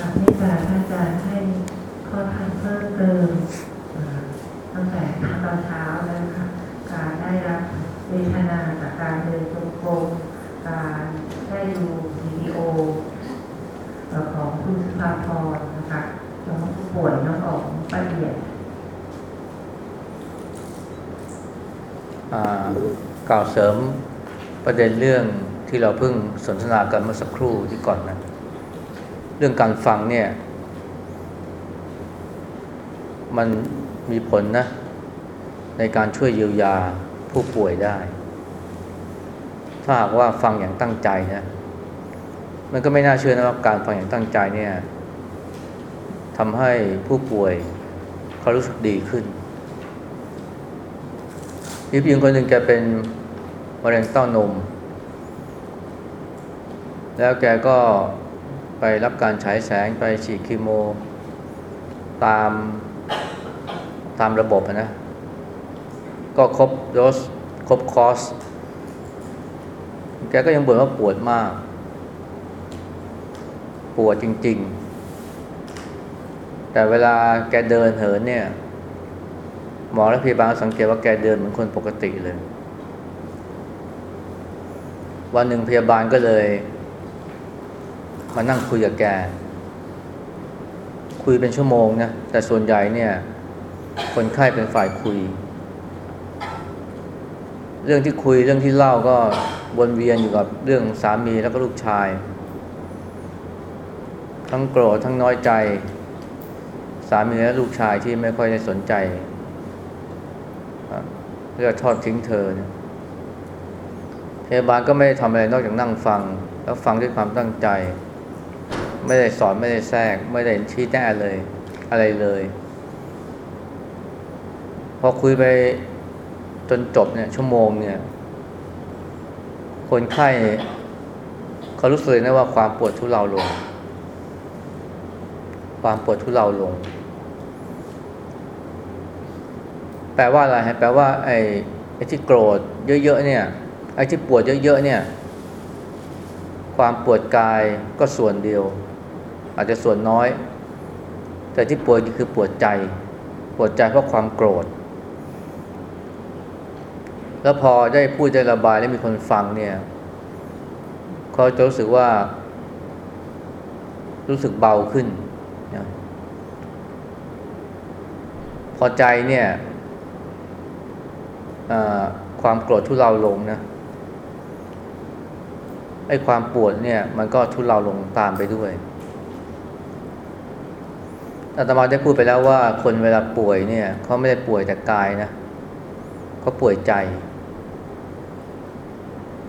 ค่ะที่จะท่านอาจารย์ให้ข้อทักเพิ่มเติมตั้งแต่ตอนเช้าแล้วนะคะการได้รับเวทนาจากการเดินจงกรมการได้ดูวิดีโอของคุณสุภาพรนะคะน้องผู้ป่วยน้องอองป้าเอียดอ่ากล่าวเสริมประเด็นเรื่องที่เราเพิ่งสนทนากันเมื่อสักครู่ที่ก่อนนะ เรื่องการฟังเนี่ย มันมีผลนะ ในการช่วยเยียวยาผู้ป่วยได้ ถ้าหากว่าฟังอย่างตั้งใจนะมันก็ไม่น่าเชื่อนะว่าการฟังอย่างตั้งใจเนี่ยทำให้ผู้ป่วยเขารู้สึกดีขึ้นมีผู้หญิงคนหนึ่งแกเป็นมะเร็งเต้านม แล้วแกก็ ไปรับการฉายแสงไปฉีดคีโม ตามตามระบบอะนะ ก็ครบโดสครบคอส แกก็ยังบ่นว่าปวดมาก ปวดจริง ๆ แต่เวลาแกเดินเหินเนี่ย หมอและพยาบาลสังเกตว่าแกเดินเหมือนคนปกติเลย วันหนึ่งพยาบาลก็เลย มานั่งคุยกับแก คุยเป็นชั่วโมงนะ แต่ส่วนใหญ่เนี่ย คนไข้เป็นฝ่ายคุย เรื่องที่คุยเรื่องที่เล่าก็วนเวียนอยู่กับเรื่องสามีแล้วก็ลูกชาย ทั้งโกรธทั้งน้อยใจ สามีและลูกชายที่ไม่ค่อยได้สนใจเพื่อทอดทิ้งเธอเนี่ยพยาบาลก็ไม่ได้ทำอะไรนอกจากนั่งฟัง แล้วฟังด้วยความตั้งใจ ไม่ได้สอนไม่ได้แทรก ไม่ได้ชี้แนะเลย อะไรเลย พอคุยไปจนจบเนี่ย ชั่วโมงเนี่ย คนไข้เขารู้สึกนะว่าความปวดทุเลาลง ความปวดทุเลาลง แปลว่าอะไรฮะแปลว่า ไอ้ไอ้ที่โกรธเยอะๆเนี่ยไอ้ที่ปวดเยอะๆเนี่ย ความปวดกายก็ส่วนเดียว อาจจะส่วนน้อย แต่ที่ปวดคือปวดใจ ปวดใจเพราะความโกรธ แล้วพอได้พูดได้ระบายแล้วมีคนฟังเนี่ยเขาจะรู้สึกว่า รู้สึกเบาขึ้นนะพอใจเนี่ยความโกรธทุเลาลงนะไอ้ความปวดเนี่ยมันก็ทุเลาลงตามไปด้วย อาตมาได้พูดไปแล้วว่าคนเวลาป่วยเนี่ยเขาไม่ได้ป่วยแต่กายนะเขาป่วยใจ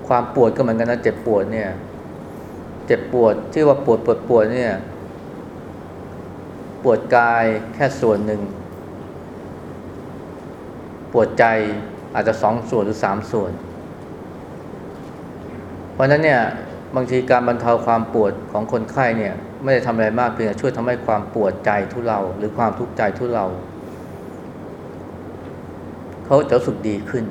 ความปวดก็เหมือนกันนะเจ็บปวดเนี่ย เจ็บปวดที่ว่าปวดปวดปวดเนี่ย ปวดกายแค่ส่วนหนึ่ง ปวดใจอาจจะสองส่วนหรือสามส่วน เพราะฉะนั้นเนี่ยบางทีการบรรเทาความปวดของคนไข้เนี่ย ไม่ได้ทำอะไรมากเพียงแต่ช่วยทำให้ความปวดใจทุเลาหรือความทุกข์ใจทุเลาเขาจะสึกดีขึ้น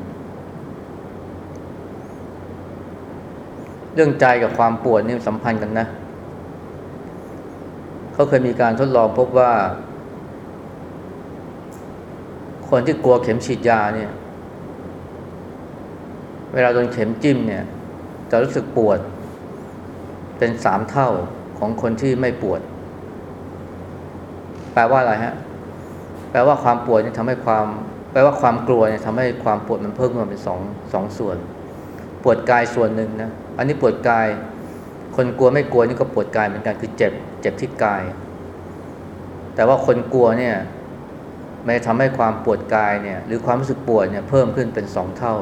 เรื่องใจกับความปวดนี่สัมพันธ์กันนะ เขาเคยมีการทดลองพบว่า คนที่กลัวเข็มฉีดยาเนี่ย เวลาโดนเข็มจิ้มเนี่ย จะรู้สึกปวดเป็นสามเท่า ของคนที่ไม่ปวด แปลว่าอะไรฮะ แปลว่าความปวดเนี่ยทำให้ความ แปลว่าความกลัวเนี่ยทำให้ความปวดมันเพิ่มขึ้นมาเป็นสองสองส่วน ปวดกายส่วนหนึ่งนะ อันนี้ปวดกาย คนกลัวไม่กลัวนี่ก็ปวดกายเหมือนกันคือเจ็บ เจ็บที่กาย แต่ว่าคนกลัวเนี่ยมันจะทำให้ความปวดกายเนี่ย หรือความรู้สึกปวดเนี่ยเพิ่มขึ้นเป็นสองเท่า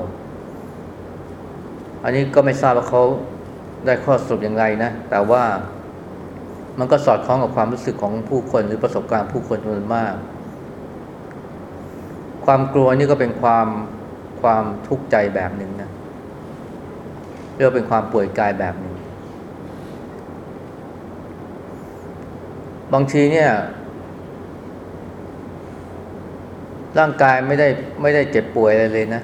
อันนี้ก็ไม่ทราบว่าเขาได้ข้อสรุปอย่างไรนะ แต่ว่า มันก็สอดคล้องกับความรู้สึกของผู้คนหรือประสบการณ์ผู้คนจำนวนมาก ความกลัวนี่ก็เป็นความความทุกข์ใจแบบหนึ่งนะเรียกเป็นความป่วยกายแบบหนึ่ง บางทีเนี่ย ร่างกายไม่ได้ไม่ได้เจ็บป่วยอะไรเลยนะ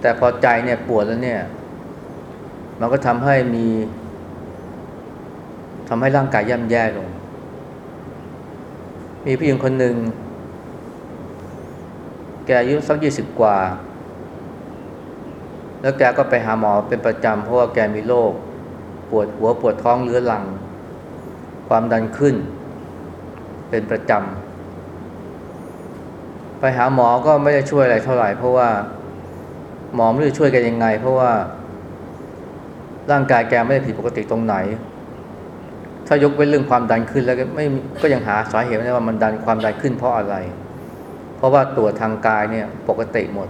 แต่พอใจเนี่ยปวดแล้วเนี่ย มันก็ทำให้มี ทำให้ร่างกายย่ำแย่ลง มีผู้หญิงคนหนึ่ง แกอายุสักยี่สิบกว่า แล้วแกก็ไปหาหมอเป็นประจำเพราะว่าแกมีโรคปวดหัวปวดท้องเรื้อรัง ความดันขึ้น เป็นประจำ ไปหาหมอก็ไม่ได้ช่วยอะไรเท่าไหร่ เพราะว่าหมอไม่รู้จะช่วยแกันยังไง เพราะว่าร่างกายแกไม่ได้ผิดปกติตรงไหน ถ้ายกเว้นเรื่องความดันขึ้นแล้วก็ไม่ก็ยังหาสาเหตุไม่ได้ว่ามันดันความดันขึ้นเพราะอะไร เพราะว่าตรวจทางกายเนี่ยปกติหมด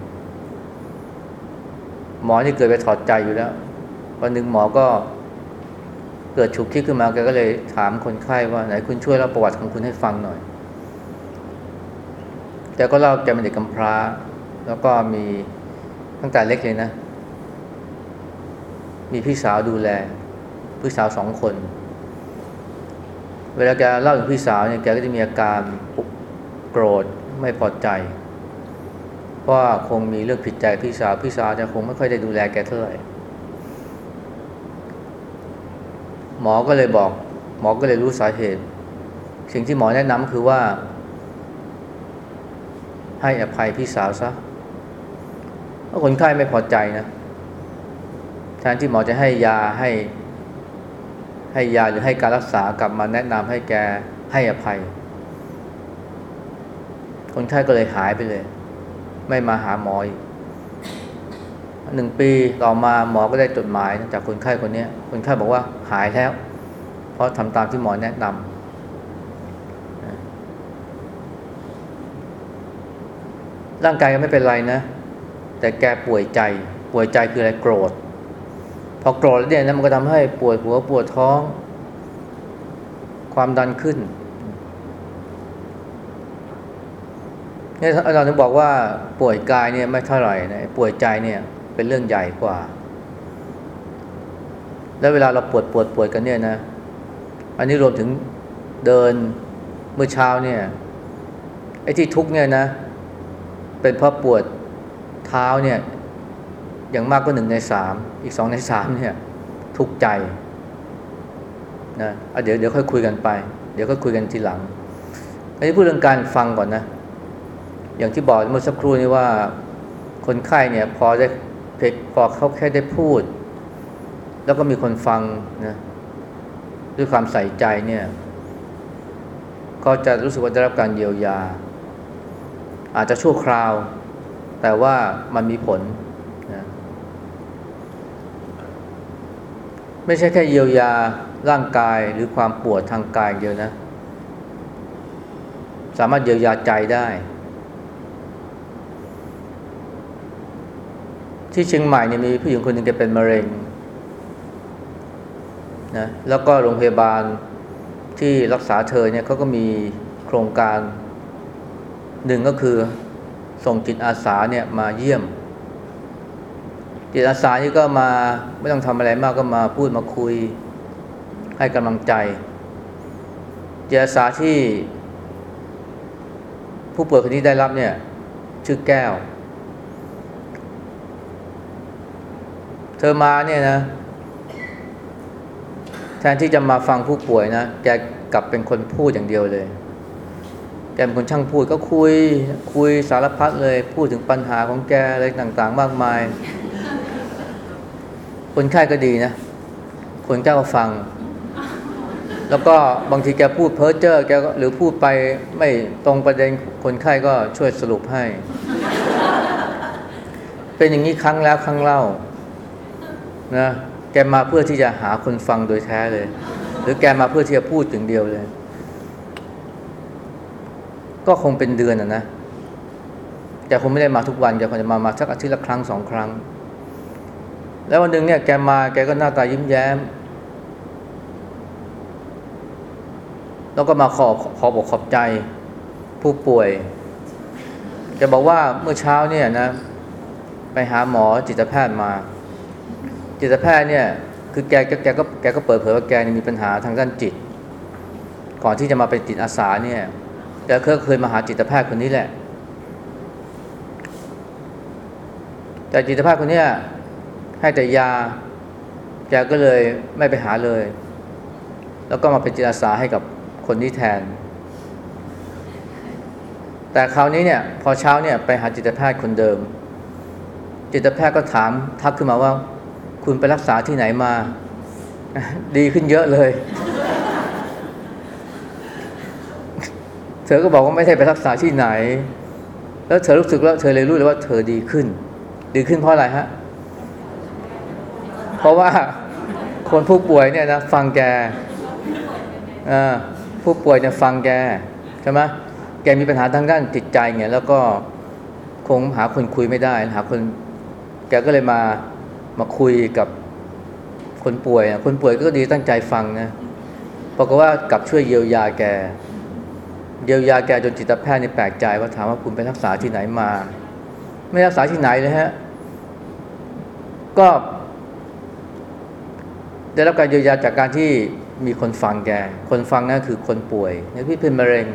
หมอที่เกิดไปถอดใจอยู่แล้ว วันหนึ่งหมอก็เกิดฉุกคิดขึ้นมาแกก็เลยถามคนไข้ว่าไหนคุณช่วยเล่าประวัติของคุณให้ฟังหน่อยแกก็เล่าแกเป็นเด็กกำพร้า แล้วก็มีตั้งแต่เล็กเลยนะ มีพี่สาวดูแล พี่สาวสองคน เวลาแกเล่าถึงพี่สาวเนี่ยแกก็จะมีอาการโกรธไม่พอใจ เพราะว่าคงมีเรื่องผิดใจพี่สาวพี่สาวจะคงไม่ค่อยได้ดูแลแกเท่าไหร่หมอก็เลยบอก หมอก็เลยรู้สาเหตุ สิ่งที่หมอแนะนำคือว่า ให้อภัยพี่สาวซะเพราะคนไข้ไม่พอใจนะแทนที่หมอจะให้ยาให้ ให้ยาหรือให้การรักษากลับมาแนะนำให้แกให้อภัย คนไข้ก็เลยหายไปเลย ไม่มาหาหมออีกหนึ่งปีต่อมาหมอก็ได้จดหมายจากคนไข้คนนี้คนไข้บอกว่าหายแล้ว เพราะทำตามที่หมอแนะนำร่างกายก็ไม่เป็นไรนะ แต่แกป่วยใจ ป่วยใจคืออะไรโกรธ พอโกรธแล้วเนี่ยนะมันก็ทำให้ปวดหัวปวดท้อง ความดันขึ้นเนี่ยเราถึงบอกว่าป่วยกายเนี่ยไม่เท่าไหร่นะป่วยใจเนี่ยเป็นเรื่องใหญ่กว่า แล้วเวลาเราปวดปวดปวดกันเนี่ยนะ อันนี้รวมถึงเดินเมื่อเช้าเนี่ยไอ้ที่ทุกเนี่ยนะ เป็นเพราะปวดเท้าเนี่ย อย่างมากก็หนึ่งในสามอีกสองในสามเนี่ยทุกใจนะะเดี๋ยวเดี๋ยวค่อยคุยกันไป เดี๋ยวค่อยคุยกันทีหลังอันนี้พูดเรื่องการฟังก่อนนะ อย่างที่บอกเมื่อสักครู่นี้ว่าคนไข้เนี่ยพอได้พอเขาแค่ได้พูด แล้วก็มีคนฟังนะด้วยความใส่ใจเนี่ยก็จะรู้สึกว่าได้รับการเยียวยา อาจจะชั่วคราว แต่ว่ามันมีผลนะ ไม่ใช่แค่เยียวยาร่างกายหรือความปวดทางกายเดียวนะ สามารถเยียวยาใจได้ ที่เชียงใหม่เนี่ยมีผู้หญิงคนหนึ่งแกเป็นมะเร็งนะแล้วก็โรงพยาบาลที่รักษาเธอเนี่ยเขาก็มีโครงการหนึ่งก็คือส่งจิตอาสาเนี่ยมาเยี่ยม จิตอาสานี่ก็มาไม่ต้องทำอะไรมากก็มาพูดมาคุยให้กำลังใจจิตอาสาที่ ผู้ป่วยคนนี้ได้รับเนี่ย ชื่อแก้ว เธอมาเนี่ยนะ แทนที่จะมาฟังผู้ป่วยนะแกกลับเป็นคนพูดอย่างเดียวเลยแกเป็นคนช่างพูดก็คุยคุยสารพัดเลย พูดถึงปัญหาของแกอะไรต่าง ๆ มากมาย คนไข้ก็ดีนะ คนเจ้าก็ฟัง แล้วก็บางทีแกพูดเพ้อเจ้อแกก็หรือพูดไปไม่ตรงประเด็นคนไข้ก็ช่วยสรุปให้ เป็นอย่างนี้ครั้งแล้วครั้งเล่านะแกมาเพื่อที่จะหาคนฟังโดยแท้เลย หรือแกมาเพื่อที่จะพูดถึงเดียวเลย ก็คงเป็นเดือนอะนะแต่คงไม่ได้มาทุกวันแกคงจะมามาสักอาทิตย์ละครั้งสองครั้ง แล้ววันหนึ่งเนี่ยแกมาแกก็หน้าตายิ้มแย้ม แล้วก็มาขอบขอบอกขอบใจผู้ป่วยแกบอกว่าเมื่อเช้าเนี่ยนะ ไปหาหมอจิตแพทย์มา จิตแพทย์เนี่ย คือแกแกแกก็แกก็เปิดเผยว่าแกมีปัญหาทางด้านจิต ก่อนที่จะมาเป็นจิตอาสาเนี่ยแกเคยเคยมาหาจิตแพทย์คนนี้แหละ แต่จิตแพทย์คนเนี้ย แต่ยา แกก็เลยไม่ไปหาเลย แล้วก็มาเป็นจิตอาสาให้กับคนที่แทน แต่คราวนี้เนี่ย พอเช้าเนี่ยไปหาจิตแพทย์คนเดิม จิตแพทย์ก็ถามทักขึ้นมาว่า คุณไปรักษาที่ไหนมา ดีขึ้นเยอะเลย เธอก็บอกว่าไม่ได้ไปรักษาที่ไหน แล้วเธอรู้สึกว่าเธอเลยรู้เลยว่าเธอดีขึ้น ดีขึ้นเพราะอะไรฮะเพราะว่าคนผู้ป่วยเนี่ยนะฟังแกอ่อผู้ป่วยเนี่ยฟังแกใช่ไหมแกมีปัญหาทางด้านจิตใจไงแล้วก็คงหาคนคุยไม่ได้ หาคนแกก็เลยมามาคุยกับคนป่วยอะคนป่วยก็ดีตั้งใจฟังนะปรากฏว่ากลับช่วยเยียวยาแกเยียวยาแกจนจิตแพทย์นี่แปลกใจว่าถามว่าคุณไปรักษาที่ไหนมา ไม่รักษาที่ไหนเลยฮะ ก็ ได้รับการเยียวยาจากการที่มีคนฟังแก คนฟังนั่นคือคนป่วยเนี่ยพี่เป็นมะเร็ง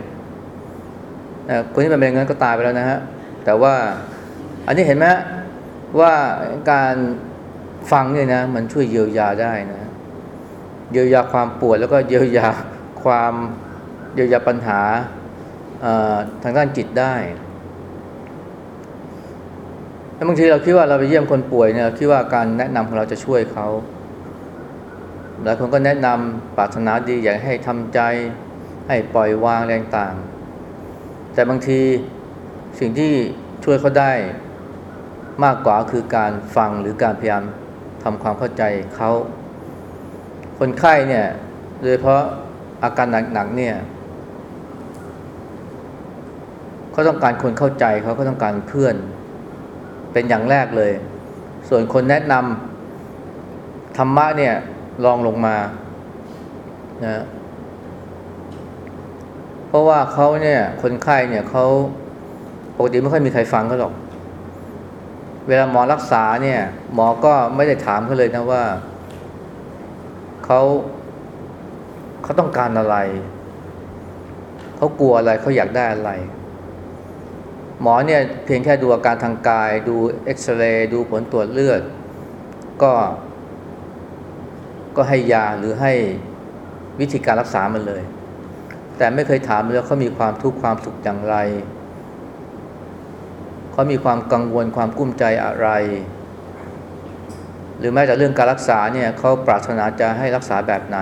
คนที่เป็นมะเร็งนั้นก็ตายไปแล้วนะฮะ แต่ว่าอันนี้เห็นไหมว่าการฟังเนี่ยนะ มันช่วยเยียวยาได้นะ เยียวยาความปวดแล้วก็เยียวยาความเยียวยาปัญหาทางด้านจิตได้แล้วบางทีเราคิดว่าเราไปเยี่ยมคนป่วยเนี่ยเราคิดว่าการแนะนำของเราจะช่วยเขา หลายคนก็แนะนำปรารถนาดีอยากให้ทำใจ ให้ปล่อยวางแรงต่าง แต่บางทีสิ่งที่ช่วยเขาได้มากกว่าคือการฟังหรือการพยายามทำความเข้าใจเขา คนไข้เนี่ยโดยเฉพาะอาการหนักๆเนี่ยเขาต้องการคนเข้าใจเขาก็ต้องการเพื่อน เป็นอย่างแรกเลย ส่วนคนแนะนำธรรมะเนี่ย ลองลงมานะเพราะว่าเขาเนี่ย คนไข้เนี่ยเขาปกติไม่ค่อยมีใครฟังเขาหรอก เวลาหมอรักษาเนี่ย หมอก็ไม่ได้ถามเขาเลยนะว่าเขาเขาต้องการอะไร เขากลัวอะไรเขาอยากได้อะไร หมอเนี่ยเพียงแค่ดูอาการทางกาย ดูเอ็กซเรย์ดูผลตรวจเลือด ก็ ก็ให้ยาหรือให้วิธีการรักษามันเลย แต่ไม่เคยถามเลยว่าเขามีความทุกข์ความสุขอย่างไรเขามีความกังวลความกุ้มใจอะไร หรือแม้แต่เรื่องการรักษาเนี่ยเขาปรารถนาจะให้รักษาแบบไหน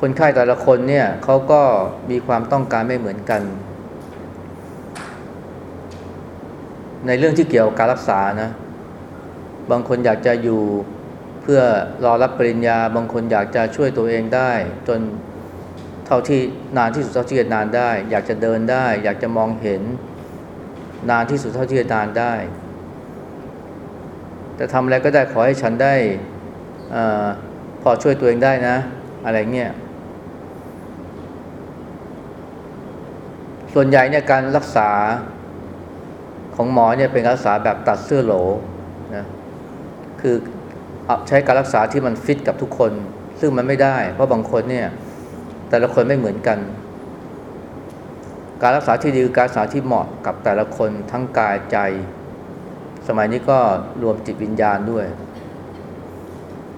คนไข้แต่ละคนเนี่ยเขาก็มีความต้องการไม่เหมือนกัน ในเรื่องที่เกี่ยวกับการรักษานะ บางคนอยากจะอยู่ พื่อรอรับปริญญาบางคนอยากจะช่วยตัวเองได้ จนเท่าที่นานที่สุดเท่าที่จะนานได้ อยากจะเดินได้ อยากจะมองเห็น นานที่สุดเท่าที่จะนานได้ แต่ทำอะไรก็ได้ขอให้ฉันได้อพอช่วยตัวเองได้นะ อะไรเงี้ยส่วนใหญ่เนี่ยการรักษาของหมอเนี่ยเป็นรรักษาแบบตัดเสื้อโหลนะคือ ใช้การรักษาที่มันฟิตกับทุกคน ซึ่งมันไม่ได้ เพราะบางคนเนี่ย แต่ละคนไม่เหมือนกัน การรักษาที่ดีคือการรักษาที่เหมาะกับแต่ละคนทั้งกายใจ สมัยนี้ก็รวมจิตวิญญาณด้วย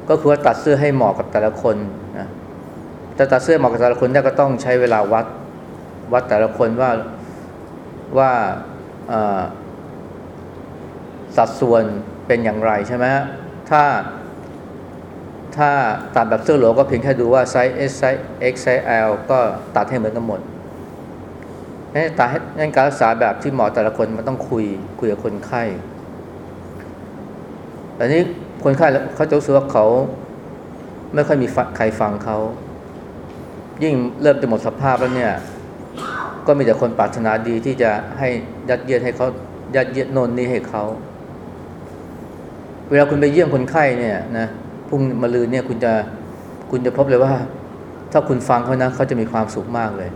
ก็คือว่าตัดเสื้อให้เหมาะกับแต่ละคนนะแต่ตัดเสื้อเหมาะกับแต่ละคนได้ก็ต้องใช้เวลาวัดวัดแต่ละคนว่าว่าสัดส่วนเป็นอย่างไรใช่ไหมฮะถ้า ถ้าตัดแบบเสื้อโหลก็เพียงแค่ดูว่าไซส์ S ไซส์ X ไซส์ L ก็ตัดให้เหมือนกันหมดงั้นตัดให้งั้นการรักษาแบบที่หมาะแต่ละคนมันต้องคุยคุยกับคนไข้แต่นี้คนไข้เขาจะรู้สึกว่าเขาไม่ค่อยมีใครฟังเขา ยิ่งเริ่มจะหมดสภาพแล้วเนี่ย ก็มีแต่คนปรารถนาดีที่จะให้ยัดเยียดให้เขายัดเยียดโนนนี่ให้เขา เวลาคุณไปเยี่ยมคนไข้เนี่ยนะ พรุ่งมะรืนเนี่ยคุณจะคุณจะพบเลยว่า ถ้าคุณฟังเขานะเขาจะมีความสุขมากเลย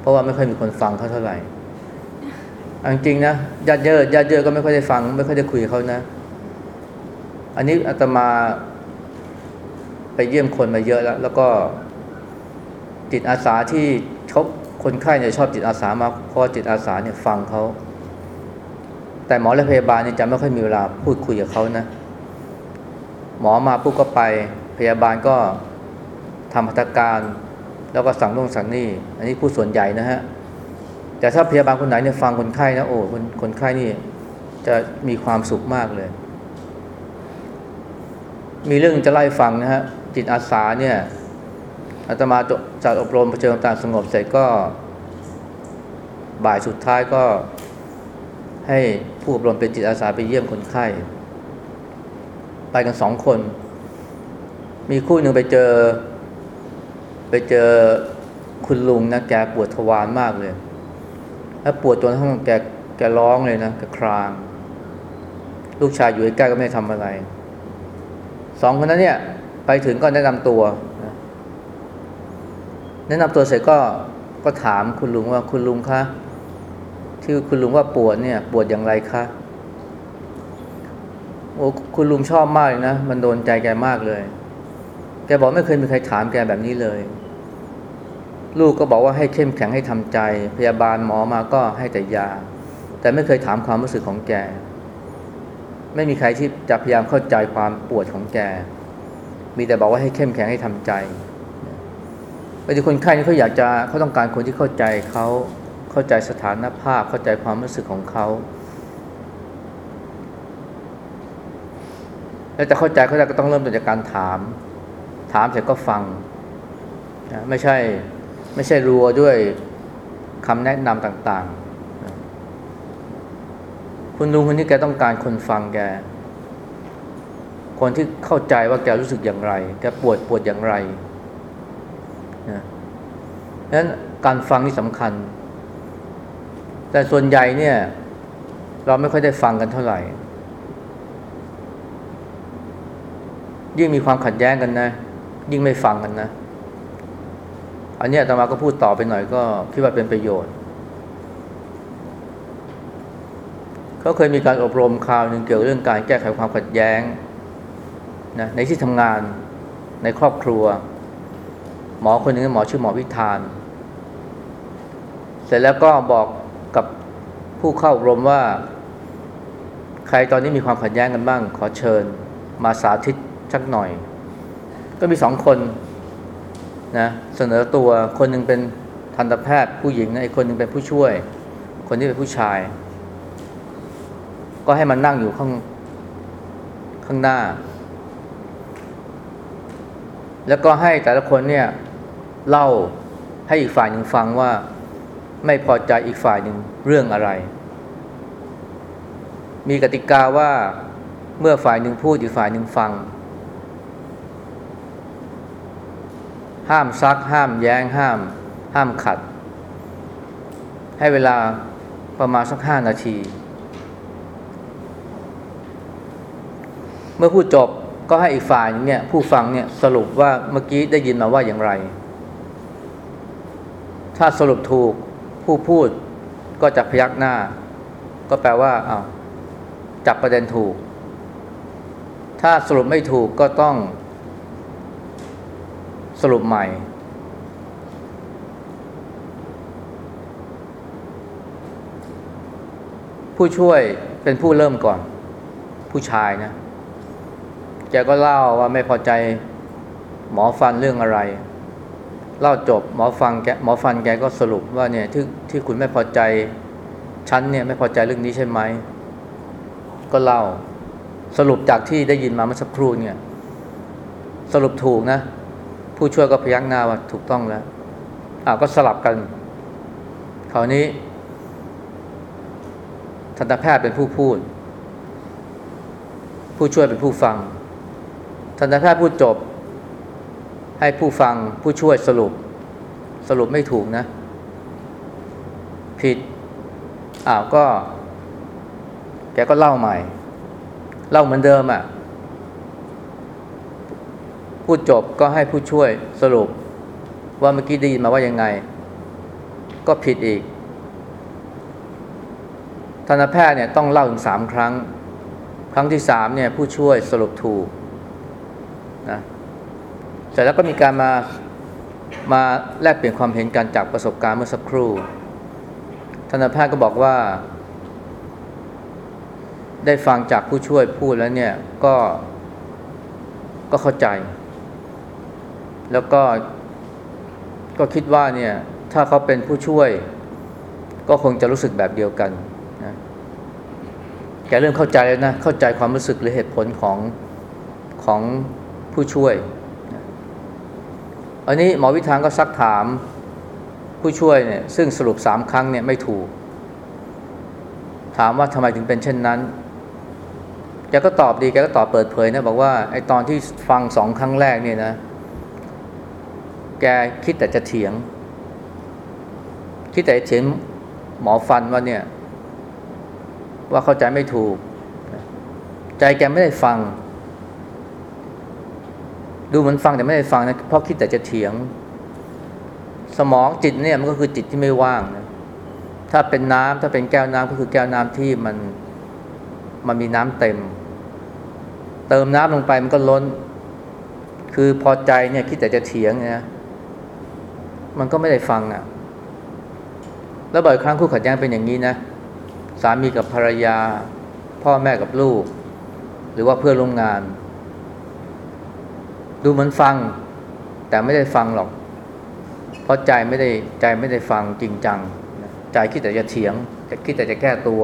เพราะว่าไม่ค่อยมีคนฟังเขาเท่าไหร่จริงๆนะญาติเยอะญาติเยอะก็ไม่ค่อยได้ฟัง ไม่ค่อยได้คุยเขานะ อันนี้อาตมาไปเยี่ยมคนมาเยอะแล้ว แล้วก็จิตอาสาที่เขาคนไข้เนี่ยชอบจิตอาสามากเพราะจิตอาสาเนี่ยฟังเขาแต่หมอและพยาบาลเนี่ยจะไม่ค่อยมีเวลาพูดคุยกับเขานะ หมอมาปุ๊บก็ไป พยาบาลก็ทำพัฒการแล้วก็สั่งนู่นสั่งนี่ อันนี้ผู้ส่วนใหญ่นะฮะ แต่ถ้าพยาบาลคนไหนเนี่ยฟังคนไข้นะโอ้คนคนไข้นี่จะมีความสุขมากเลย มีเรื่องจะไล่าให้ฟังนะฮะ จิตอาสาเนี่ยอาตมาจัดอบรมประเชิญต่างสงบเสร็จก็ บ่ายสุดท้ายก็ให้ผู้อบรมเป็นจิตอาสาไปเยี่ยมคนไข้ ไปกันสองคน มีคู่หนึ่งไปเจอ ไปเจอคุณลุงนะแกปวดทวารมากเลย แล้วปวดจนทั้งแกแกร้องเลยนะแกคราง ลูกชายอยู่ใกล้ก็ไม่ทำอะไร สองคนนั้นเนี่ย ไปถึงก็แนะนำตัว แนะนำตัวเสร็จก็ก็ถามคุณลุงว่าคุณลุงคะที่คุณลุงว่าปวดเนี่ย ปวดอย่างไรคะ โอ้คุณลุงชอบมากเลยนะ มันโดนใจแกมากเลย แกบอกไม่เคยมีใครถามแกแบบนี้เลย ลูกก็บอกว่าให้เข้มแข็งให้ทำใจ พยาบาลหมอมาก็ให้แต่ยา แต่ไม่เคยถามความรู้สึกของแก ไม่มีใครที่จะพยายามเข้าใจความปวดของแก มีแต่บอกว่าให้เข้มแข็งให้ทำใจบางทีคนไข้นี่เขาอยากจะเขาต้องการคนที่เข้าใจเขาเข้าใจสถานภาพเข้าใจความรู้สึกของเขา แล้วจะเข้าใจเขาได้ก็ต้องเริ่มต้นจากการถาม ถามเสร็จก็ฟังนะไม่ใช่ไม่ใช่รัวด้วยคำแนะนำต่างๆ คุณลุงคนนี้แกต้องการคนฟังแก คนที่เข้าใจว่าแกรู้สึกอย่างไร แกปวดปวดอย่างไรนะฉะนั้นการฟังนี่สำคัญ แต่ส่วนใหญ่เนี่ย เราไม่ค่อยได้ฟังกันเท่าไหร่ ยิ่งมีความขัดแย้งกันนะ ยิ่งไม่ฟังกันนะ อันเนี้ยอาตมาก็พูดต่อไปหน่อยก็คิดว่าเป็นประโยชน์เขาเคยมีการอบรมคราวหนึ่งเกี่ยวกับเรื่องการแก้ไขความขัดแย้งนะในที่ทำงานในครอบครัว หมอคนหนึ่งหมอชื่อหมอวิธาน เสร็จแล้วก็บอกกับผู้เข้าอบรมว่า ใครตอนนี้มีความขัดแย้งกันบ้าง ขอเชิญมาสาธิต สักหน่อย ก็มีสองคนนะเสนอตัวคนหนึ่งเป็นทันตแพทย์ผู้หญิงนะอีกคนหนึ่งเป็นผู้ช่วย คนที่เป็นผู้ชาย ก็ให้มันนั่งอยู่ข้างข้างหน้า แล้วก็ให้แต่ละคนเนี่ยเล่าให้อีกฝ่ายหนึ่งฟังว่าไม่พอใจอีกฝ่ายหนึ่งเรื่องอะไร มีกติกาว่าเมื่อฝ่ายหนึ่งพูดอีกฝ่ายหนึ่งฟัง ห้ามซัก ห้ามแย้ง ห้าม ห้ามขัด ให้เวลาประมาณสักห้านาที เมื่อพูดจบก็ให้อีกฝ่ายเนี่ยผู้ฟังเนี่ยสรุปว่าเมื่อกี้ได้ยินมาว่าอย่างไร ถ้าสรุปถูกผู้พูดก็จะพยักหน้า ก็แปลว่าอา้าวจับประเด็นถูก ถ้าสรุปไม่ถูกก็ต้อง สรุปใหม่ ผู้ช่วยเป็นผู้เริ่มก่อน ผู้ชายนะแกก็เล่าว่าไม่พอใจหมอฟันเรื่องอะไร เล่าจบหมอฟังแกหมอฟันแกก็สรุปว่าเนี่ยที่ที่คุณไม่พอใจฉันเนี่ยไม่พอใจเรื่องนี้ใช่ไหม ก็เล่าสรุปจากที่ได้ยินมาเมื่อสักครู่เนี่ย สรุปถูกนะ ผู้ช่วยก็พยักหน้าว่าถูกต้องแล้วอ่าก็สลับกันคราวนี้ทันตแพทย์เป็นผู้พูด ผู้ช่วยเป็นผู้ฟัง ทันตแพทย์พูดจบ ให้ผู้ฟังผู้ช่วยสรุป สรุปไม่ถูกนะ ผิดอ้าวก็ แกก็เล่าใหม่ เล่าเหมือนเดิมอะ่ะ พูดจบก็ให้ผู้ช่วยสรุป ว่าเมื่อกี้ได้ยินมาว่ายังไง ก็ผิดอีกทันตแพทย์เนี่ยต้องเล่าถึงสามครั้ง ครั้งที่สามเนี่ยผู้ช่วยสรุปถูกนะเสร็จแล้วก็มีการมามาแลกเปลี่ยนความเห็นกันจากประสบการณ์เมื่อสักครู่ทันตแพทย์ก็บอกว่า ได้ฟังจากผู้ช่วยพูดแล้วเนี่ยก็ก็เข้าใจ แล้วก็ก็คิดว่าเนี่ย ถ้าเขาเป็นผู้ช่วย ก็คงจะรู้สึกแบบเดียวกันนะแกเริ่มเข้าใจแล้วนะ เข้าใจความรู้สึกหรือเหตุผลของของผู้ช่วยอันนี้หมอวิธานก็ซักถามผู้ช่วยเนี่ย ซึ่งสรุปสามครั้งเนี่ยไม่ถูก ถามว่าทำไมถึงเป็นเช่นนั้นแกก็ตอบดีแกก็ตอบเปิดเผยนะบอกว่าไอตอนที่ฟังสองครั้งแรกเนี่ยนะ แกคิดแต่จะเถียง คิดแต่จะเถียงหมอฟันว่าเนี่ย ว่าเข้าใจไม่ถูก ใจแกไม่ได้ฟัง ดูเหมือนฟังแต่ไม่ได้ฟังนะเพราะคิดแต่จะเถียง สมองจิตเนี่ยมันก็คือจิตที่ไม่ว่างนะถ้าเป็นน้ำถ้าเป็นแก้วน้ำก็คือแก้วน้ำที่มันมันมีน้ำเต็ม เติมน้ำลงไปมันก็ล้น คือพอใจเนี่ยคิดแต่จะเถียงเนี่ย มันก็ไม่ได้ฟังอะ่ะ แล้วบ่อยครั้งคู่ขัดแย้งเป็นอย่างนี้นะ สามีกับภรรยา พ่อแม่กับลูก หรือว่าเพื่อนร่วมงาน ดูเหมือนฟัง แต่ไม่ได้ฟังหรอก เพราะใจไม่ได้ใจไม่ได้ฟังจริงจัง ใจคิดแต่จะเถียงจะคิดแต่จะแก้ตัว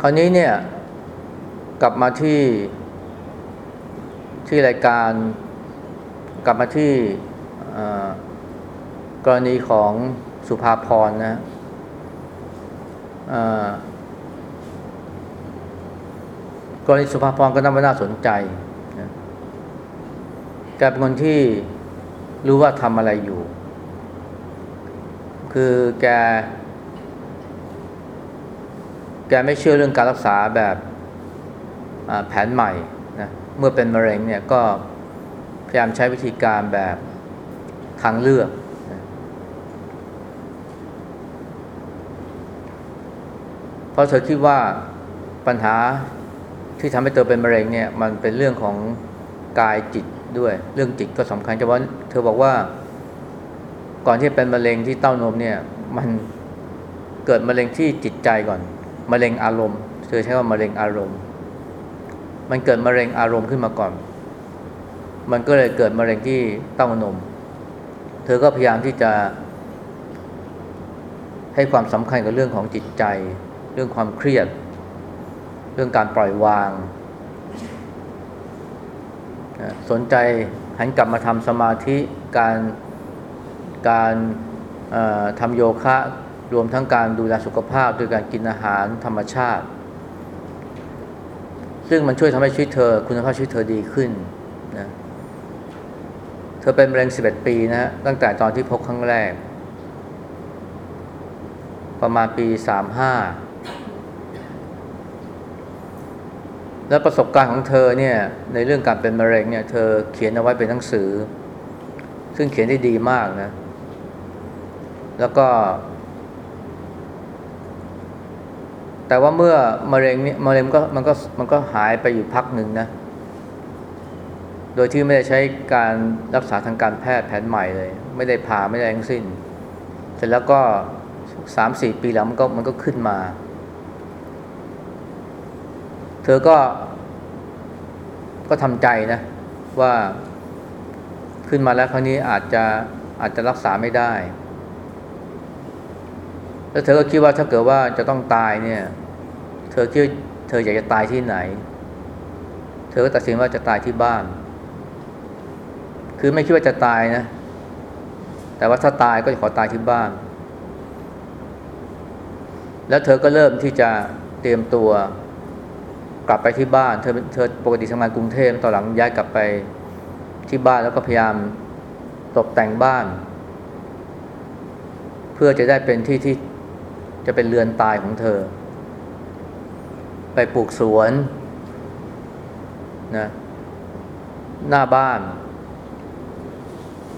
คราวนี้เนี่ยกลับมาที่ ที่รายการกลับมาที่กรณีของสุภาพรนะกรณีสุภาพรก็น่าน่าสนใจนะแกเป็นคนที่รู้ว่าทำอะไรอยู่ คือแก แกไม่เชื่อเรื่องการรักษาแบบแผนใหม่ นะเมื่อเป็นมะเร็งเนี่ยก็พยายามใช้วิธีการแบบทางเลือกนะเพราะเธอคิดว่าปัญหาที่ทำให้เธอเป็นมะเร็งเนี่ยมันเป็นเรื่องของกายจิตด้วย เรื่องจิตก็สำคัญเฉพาะเธอบอกว่า ก่อนที่เป็นมะเร็งที่เต้านมเนี่ย มันเกิดมะเร็งที่จิตใจก่อน มะเร็งอารมณ์ เธอใช้ว่ามะเร็งอารมณ์ มันเกิดมะเร็งอารมณ์ขึ้นมาก่อน มันก็เลยเกิดมะเร็งที่เต้านม เธอก็พยายามที่จะ ให้ความสำคัญกับเรื่องของจิตใจ เรื่องความเครียด เรื่องการปล่อยวาง สนใจหันกลับมาทำสมาธิการการทำโยคะ รวมทั้งการดูแลสุขภาพโดยการกินอาหารธรรมชาติ ซึ่งมันช่วยทำให้ชีวิตเธอ คุณภาพชีวิตเธอดีขึ้นนะเธอเป็นมะเร็ง11 ปีนะฮะตั้งแต่ตอนที่พบครั้งแรก ประมาณปี 35 แล้วประสบการณ์ของเธอเนี่ยในเรื่องการเป็นมะเร็งเนี่ยเธอเขียนเอาไว้เป็นหนังสือ ซึ่งเขียนได้ดีมากนะ แล้วก็ แต่ว่าเมื่อมะเร็งนี่มะเร็งก็มันก็มันก็หายไปอยู่พักหนึ่งนะ โดยที่ไม่ได้ใช้การรักษาทางการแพทย์แผนใหม่เลย ไม่ได้ผ่าไม่ได้ทั้งสิ้น เสร็จแล้วก็สามสี่ปีแล้วมันก็มันก็ขึ้นมา เธอก็ก็ทำใจนะว่าขึ้นมาแล้วครั้งนี้อาจจะอาจจะรักษาไม่ได้ แล้วเธอก็คิดว่าถ้าเกิดว่าจะต้องตายเนี่ย อคิดเธออยากจะตายที่ไหน เธอก็ตัดสินว่าจะตายที่บ้าน คือไม่คิดว่าจะตายนะ แต่ว่าถ้าตายก็จะขอตายที่บ้าน แล้วเธอก็เริ่มที่จะเตรียมตัวกลับไปที่บ้าน เธอเธอปกติทำงานกรุงเทพต่อหลังย้ายกลับไปที่บ้านแล้วก็พยายามตกแต่งบ้าน เพื่อจะได้เป็นที่ที่จะเป็นเรือนตายของเธอ ไปปลูกสวนนะหน้าบ้าน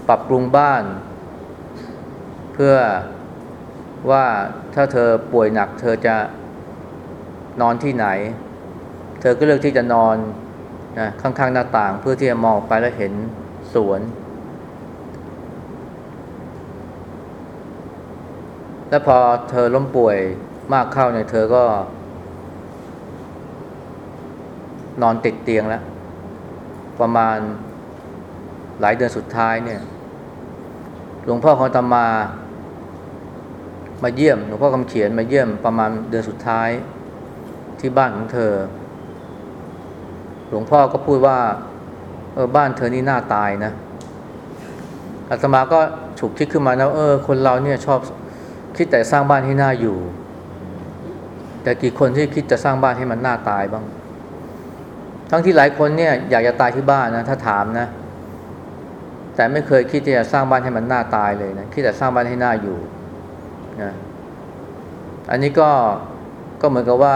ปรับปรุงบ้าน เพื่อว่าถ้าเธอป่วยหนัก เธอจะนอนที่ไหน เธอก็เลือกที่จะนอนนะข้างๆหน้าต่างเพื่อที่จะมองไปแล้วเห็นสวน แล้วพอเธอล้มป่วยมากเข้าเนี่ยเธอก็ นอนติดเตียงแล้ว ประมาณหลายเดือนสุดท้ายเนี่ย หลวงพ่อของอาตมา มาเยี่ยม หลวงพ่อคำเขียนมาเยี่ยมประมาณเดือนสุดท้ายที่บ้านของเธอ หลวงพ่อก็พูดว่า เออบ้านเธอนี่น่าตายนะอาตมาก็ฉุกคิดขึ้นมานะเออ คนเราเนี่ยชอบคิดแต่สร้างบ้านให้น่าอยู่ แต่กี่คนที่คิดจะสร้างบ้านให้มันน่าตายบ้าง ทั้งที่หลายคนเนี่ยอยากจะตายที่บ้านนะถ้าถามนะ แต่ไม่เคยคิดจะสร้างบ้านให้มันน่าตายเลยนะคิดแต่สร้างบ้านให้น่าอยู่นะอันนี้ก็ก็เหมือนกับว่า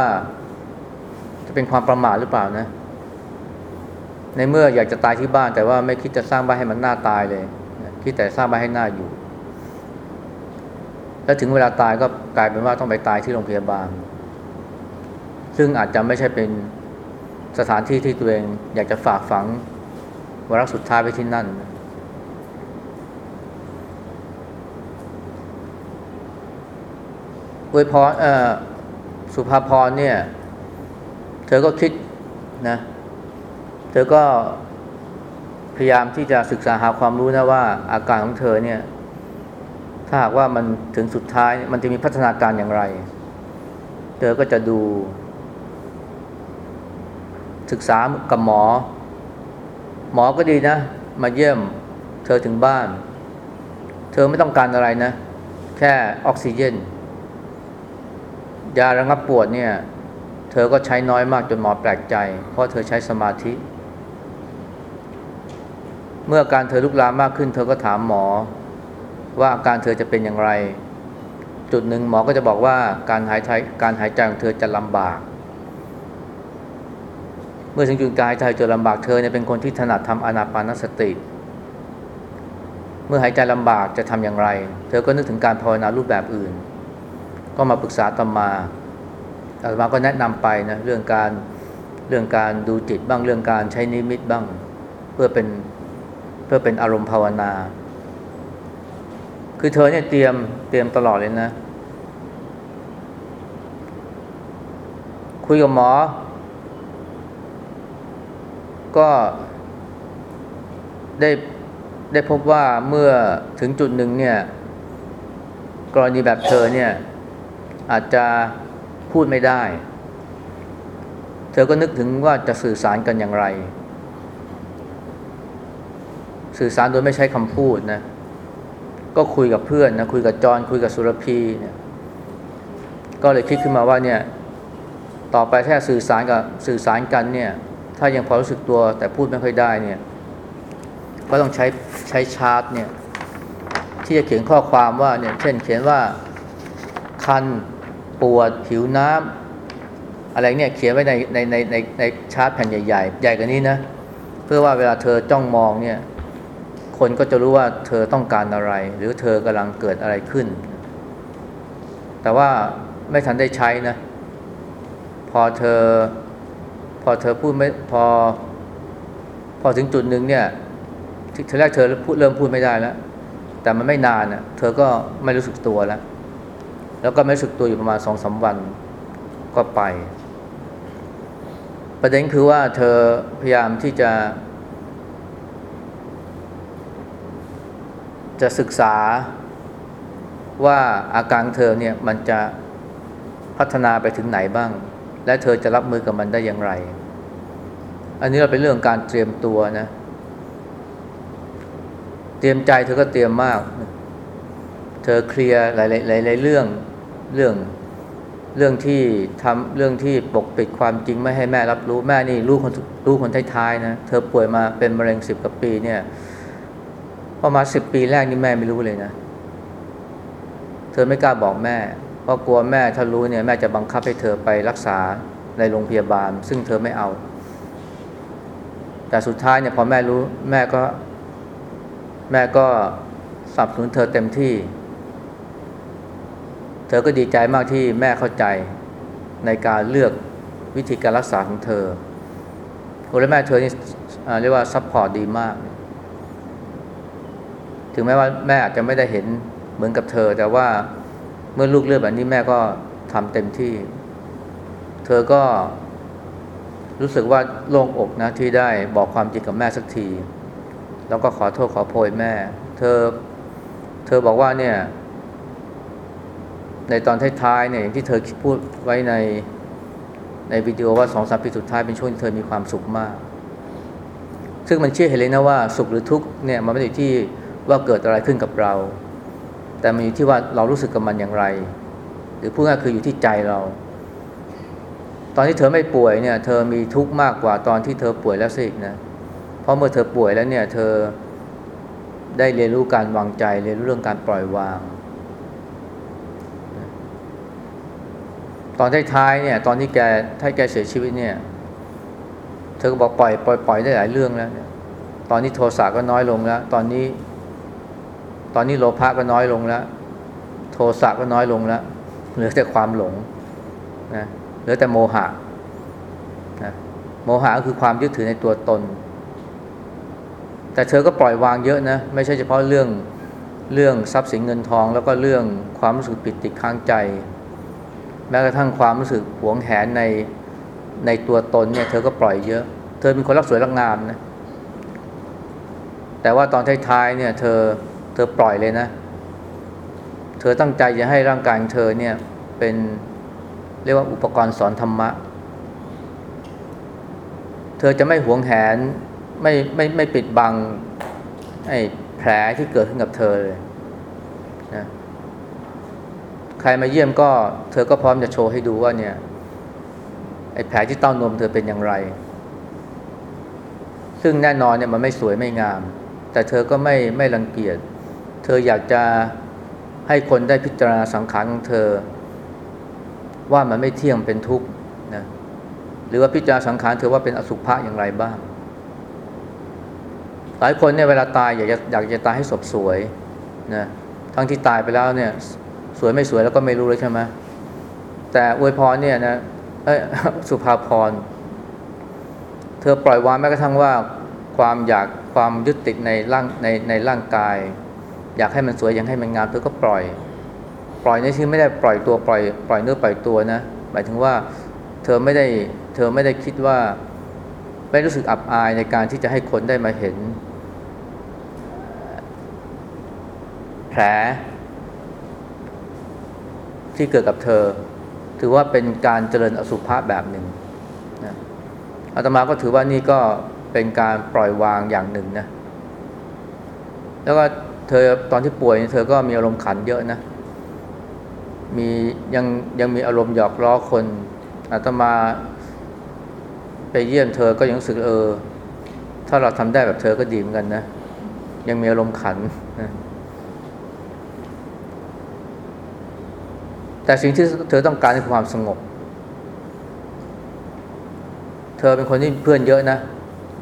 จะเป็นความประมาทหรือเปล่านะ ในเมื่ออยากจะตายที่บ้าน แต่ว่าไม่คิดจะสร้างบ้านให้มันน่าตายเลยนะคิดแต่สร้างบ้านให้น่าอยู่ แล้วถึงเวลาตายก็กลายเป็นว่าต้องไปตายที่โรงพยาบาลซึ่งอาจจะไม่ใช่เป็น สถานที่ที่ตัวเองอยากจะฝากฝังวาระสุดท้ายไว้ที่นั่น อวยพรสุภาพรเนี่ย เธอก็คิดนะ เธอก็พยายามที่จะศึกษาหาความรู้นะว่าอาการของเธอเนี่ย ถ้าหากว่ามันถึงสุดท้ายมันจะมีพัฒนาการอย่างไร เธอก็จะดู ศึกษากับหมอ หมอก็ดีนะ มาเยี่ยมเธอถึงบ้าน เธอไม่ต้องการอะไรนะ แค่ออกซิเจนยาระงับปวดเนี่ย เธอก็ใช้น้อยมากจนหมอแปลกใจ เพราะเธอใช้สมาธิ เมื่อการเธอลุกลามมากขึ้น เธอก็ถามหมอ ว่าอาการเธอจะเป็นอย่างไร จุดหนึ่งหมอก็จะบอกว่าการหายใจการหายใจของเธอจะลำบาก มื่อถึงจุดการหายใจจะลำบากเธอเนี่ยเป็นคนที่ถนัดทำอนาปานสติ เมื่อหายใจลำบากจะทำอย่างไร เธอก็นึกถึงการภาวนารูปแบบอื่น ก็มาปรึกษาอาตมาอาตมาก็แนะนำไปนะเรื่องการเรื่องการดูจิตบ้างเรื่องการใช้นิมิตบ้าง เพื่อเป็นเพื่อเป็นอารมณ์ภาวนา คือเธอเนี่ยเตรียมเตรียมตลอดเลยนะ คุยกับหมอ ก็ได้ได้พบว่าเมื่อถึงจุดหนึ่งเนี่ย กรณีแบบเธอเนี่ยอาจจะพูดไม่ได้ เธอก็นึกถึงว่าจะสื่อสารกันอย่างไร สื่อสารโดยไม่ใช้คำพูดนะ ก็คุยกับเพื่อนนะคุยกับจอนคุยกับสุรพีเนี่ย ก็เลยคิดขึ้นมาว่าเนี่ย ต่อไปถ้าสื่อสารกับสื่อสารกันเนี่ย ถ้ายังพอรู้สึกตัวแต่พูดไม่ค่อยได้เนี่ย ก็ต้องใช้ใช้ชาร์ตเนี่ย ที่จะเขียนข้อความว่าเนี่ย เช่น เขียนว่าคันปวดผิวน้ำอะไรเนี่ยเขียนไว้ในในในในในชาร์ตแผ่นใหญ่ๆ ใหญ่กว่านี้นะ เพื่อว่าเวลาเธอจ้องมองเนี่ย คนก็จะรู้ว่าเธอต้องการอะไร หรือเธอกำลังเกิดอะไรขึ้น แต่ว่าไม่ทันได้ใช้นะ พอเธอ อเธอพูดไม่พอ พอถึงจุดหนึ่งเนี่ยทีแรกเธอพูดเริ่มพูดไม่ได้แล้ว แต่มันไม่นานน่ะ เธอก็ไม่รู้สึกตัวแล้ว แล้วก็ไม่รู้สึกตัวอยู่ประมาณสองสาวันก็ไป ประเด็นคือว่าเธอพยายามที่จะ จะศึกษาว่าอาการเธอเนี่ยมันจะพัฒนาไปถึงไหนบ้าง และเธอจะรับมือกับมันได้อย่างไร อันนี้เราเป็นเรื่องการเตรียมตัวนะ เตรียมใจเธอก็เตรียมมาก เธอเคลียร์หลายๆหลายๆเรื่องเรื่องเรื่องที่ทำเรื่องที่ปกปิดความจริงไม่ให้แม่รับรู้แม่นี่รู้คนรู้คนท้ายๆนะเธอป่วยมาเป็นมะเร็งสิบกว่าปีเนี่ยประมาณสิบปีแรกนี่แม่ไม่รู้เลยนะ เธอไม่กล้าบอกแม่ เพราะกลัวแม่ถ้ารู้เนี่ยแม่จะบังคับให้เธอไปรักษาในโรงพยาบาล ซึ่งเธอไม่เอา แต่สุดท้ายเนี่ยพอแม่รู้แม่ก็ แม่ก็สนับสนุนเธอเต็มที่ เธอก็ดีใจมากที่แม่เข้าใจในการเลือกวิธีการรักษาของเธอโอ้และแม่เธอนี่เรียกว่า support ดีมาก ถึงแม้ว่าแม่อาจจะไม่ได้เห็นเหมือนกับเธอ แต่ว่าเมื่อลูกเลือกแบบนี้แม่ก็ทำเต็มที่ เธอก็ รู้สึกว่าโล่งอกนะที่ได้บอกความจริงกับแม่สักที แล้วก็ขอโทษขอโพยแม่ เธอ เธอบอกว่าเนี่ย ในตอนท้ายๆเนี่ยอย่างที่เธอพูดไว้ในในวิดีโอว่าสองสามปีสุดท้ายเป็นช่วงที่เธอมีความสุขมาก ซึ่งมันเชื่อเห็นเลยนะว่าสุขหรือทุกข์เนี่ยมันไม่ได้อยู่ที่ว่าเกิดอะไรขึ้นกับเรา แต่มันอยู่ที่ว่าเรารู้สึกกับมันอย่างไร หรือพูดง่ายคืออยู่ที่ใจเรา ตอนที่เธอไม่ป่วยเนี่ยเธอมีทุกข์มากกว่าตอนที่เธอป่วยแล้วสิอีกนะเพราะเมื่อเธอป่วยแล้วเนี่ยเธอได้เรียนรู้การวางใจเรียนรู้เรื่องการปล่อยวาง ตอนท้ายๆเนี่ยตอนที่แกถ้าแกเสียชีวิตเนี่ย เธอก็บอกปล่อยปล่อยปล่อยได้หลายเรื่องแล้วตอนนี้โทสะก็น้อยลงแล้ว ตอนนี้ ตอนนี้โลภะก็น้อยลงแล้ว โทสะก็น้อยลงแล้วเหลือแต่ความหลงนะ เหลือแต่โมหะนะโมหะก็คือความยึดถือในตัวตน แต่เธอก็ปล่อยวางเยอะนะ ไม่ใช่เฉพาะเรื่องเรื่องทรัพย์สินเงินทอง แล้วก็เรื่องความรู้สึกปิดติดค้างใจ แม้กระทั่งความรู้สึกหวงแหนในในตัวตนเนี่ยเธอก็ปล่อยเยอะ เธอเป็นคนรักสวยรักงามนะ แต่ว่าตอนท้ายๆเนี่ยเธอเธอปล่อยเลยนะ เธอตั้งใจจะให้ร่างกายเธอเนี่ยเป็น เรียกว่าอุปกรณ์สอนธรรมะ เธอจะไม่หวงแหนไม่ไม่ไม่ปิดบังไอ้แผลที่เกิดขึ้นกับเธอเลยนะใครมาเยี่ยมก็เธอก็พร้อมจะโชว์ให้ดูว่าเนี่ยไอ้แผลที่เต้านมเธอเป็นอย่างไร ซึ่งแน่นอนเนี่ยมันไม่สวยไม่งาม แต่เธอก็ไม่ไม่รังเกียจ เธออยากจะให้คนได้พิจารณาสังขารของเธอ ว่ามันไม่เที่ยงเป็นทุกข์นะหรือว่าพิจารณาสังขารเธอว่าเป็นอสุภะอย่างไรบ้าง หลายคนเนี่ยเวลาตายอยากจะอยากจะตายให้ศพสวยนะทั้งที่ตายไปแล้วเนี่ย สวยไม่สวยแล้วก็ไม่รู้เลยใช่ไหมแต่อวยพรเนี่ยนะสุภาพร เธอปล่อยวางแม้กระทั่งว่าความอยากความยึดติดในร่างในในร่างกาย อยากให้มันสวยอยากให้มันงามเธอก็ปล่อย ล่อยในที่ไม่ได้ปล่อยตัวปล่อยปล่อยเนื้อปล่อยตัวนะหมายถึงว่าเธอไม่ได้เธอไม่ได้คิดว่าไม่รู้สึกอับอายในการที่จะให้คนได้มาเห็น แผล ที่เกิดกับเธอ ถือว่าเป็นการเจริญอสุภะแบบหนึ่งนะอาตมาก็ถือว่านี่ก็เป็นการปล่อยวางอย่างหนึ่งนะแล้วก็เธอตอนที่ป่วยเธอก็มีอารมณ์ขันเยอะนะ มียังยังมีอารมณ์หยอกล้อคนอาตมาไปเยี่ยมเธอก็ยังรู้สึกเออ ถ้าเราทำได้แบบเธอก็ดีเหมือนกันนะ ยังมีอารมณ์ขันนะแต่สิ่งที่เธอต้องการคือความสงบ เธอเป็นคนที่เพื่อนเยอะนะ